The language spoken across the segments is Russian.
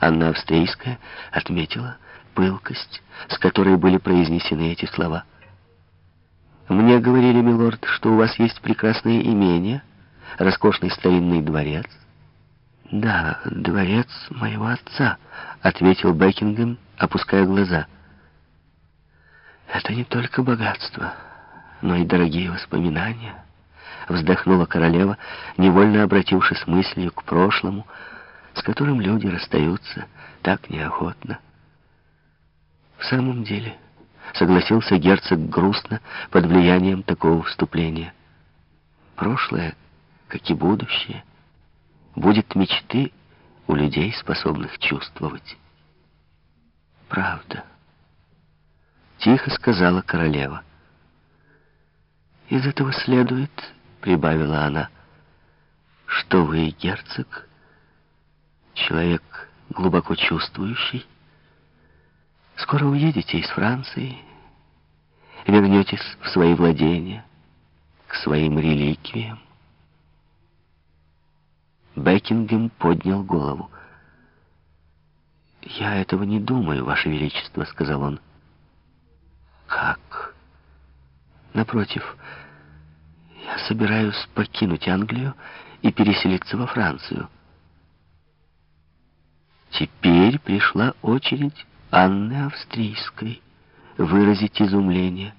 Анна Австрийская отметила пылкость, с которой были произнесены эти слова. «Мне говорили, милорд, что у вас есть прекрасное имение, роскошный старинный дворец». «Да, дворец моего отца», — ответил Бекингем, опуская глаза. «Это не только богатство, но и дорогие воспоминания», — вздохнула королева, невольно обратившись мыслью к прошлому, с которым люди расстаются так неохотно. В самом деле, согласился герцог грустно под влиянием такого вступления. Прошлое, как и будущее, будет мечты у людей, способных чувствовать. Правда. Тихо сказала королева. Из этого следует, прибавила она, что вы, герцог, человек глубоко чувствующий, скоро уедете из Франции, вернетесь в свои владения, к своим реликвиям. Бекингем поднял голову. «Я этого не думаю, Ваше Величество», — сказал он. «Как?» «Напротив, я собираюсь покинуть Англию и переселиться во Францию». Теперь пришла очередь Анны Австрийской выразить изумление.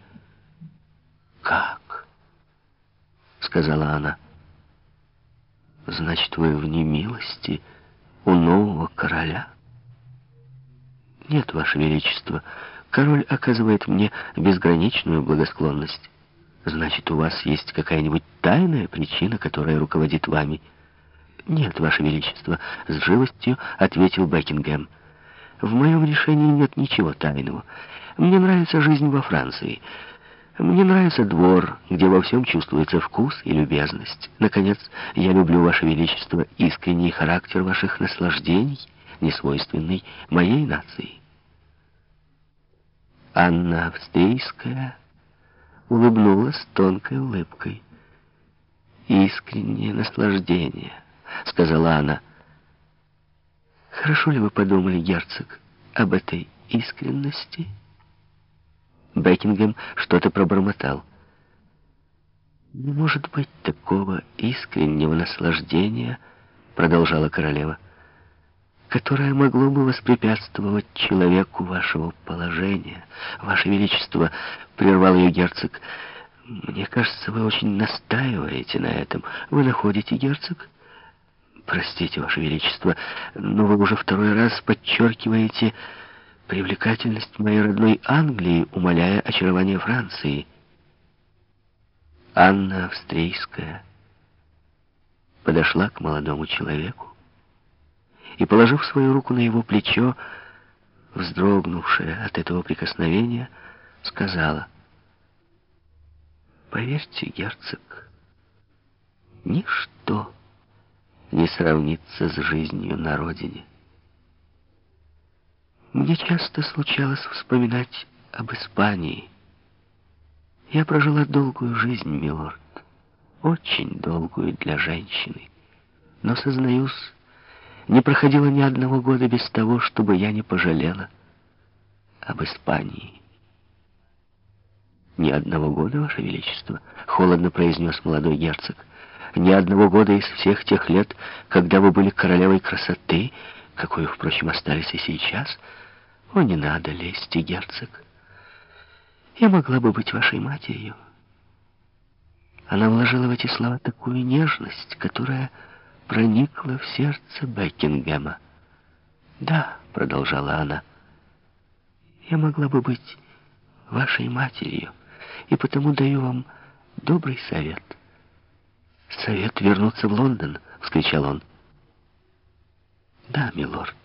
«Как?» — сказала она. «Значит, вы в немилости у нового короля?» «Нет, Ваше Величество, король оказывает мне безграничную благосклонность. Значит, у вас есть какая-нибудь тайная причина, которая руководит вами?» «Нет, Ваше Величество», — с живостью ответил Бекингем. «В моем решении нет ничего тайного. Мне нравится жизнь во Франции. Мне нравится двор, где во всем чувствуется вкус и любезность. Наконец, я люблю, Ваше Величество, искренний характер ваших наслаждений, несвойственный моей нации». Анна Австрийская улыбнулась тонкой улыбкой. Искреннее наслаждение —— сказала она. «Хорошо ли вы подумали, герцог, об этой искренности?» Бекингем что-то пробормотал. «Не может быть такого искреннего наслаждения», — продолжала королева, «которое могло бы воспрепятствовать человеку вашего положения. Ваше Величество», — прервал ее герцог, — «мне кажется, вы очень настаиваете на этом. Вы находите, герцог?» Простите, Ваше Величество, но вы уже второй раз подчеркиваете привлекательность моей родной Англии, умаляя очарование Франции. Анна Австрийская подошла к молодому человеку и, положив свою руку на его плечо, вздрогнувшая от этого прикосновения, сказала, «Поверьте, герцог, ничто не сравнится с жизнью на родине. Мне часто случалось вспоминать об Испании. Я прожила долгую жизнь, милорд, очень долгую для женщины. Но, сознаюсь, не проходило ни одного года без того, чтобы я не пожалела об Испании. «Ни одного года, Ваше Величество», — холодно произнес молодой герцог ни одного года из всех тех лет, когда вы были королевой красоты, какой, впрочем, остались и сейчас. О, не надо лезть, герцог. Я могла бы быть вашей матерью. Она вложила в эти слова такую нежность, которая проникла в сердце Бекингема. «Да», — продолжала она, — «я могла бы быть вашей матерью, и потому даю вам добрый совет». «Совет вернуться в Лондон!» — вскричал он. «Да, милорд».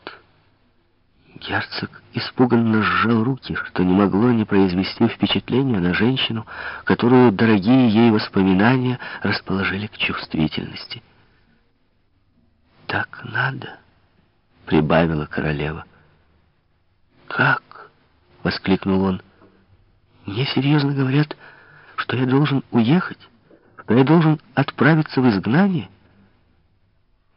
Герцог испуганно сжал руки, что не могло не произвести впечатления на женщину, которую дорогие ей воспоминания расположили к чувствительности. «Так надо», — прибавила королева. «Как?» — воскликнул он. «Мне серьезно говорят, что я должен уехать?» Что я должен отправиться в изгнание —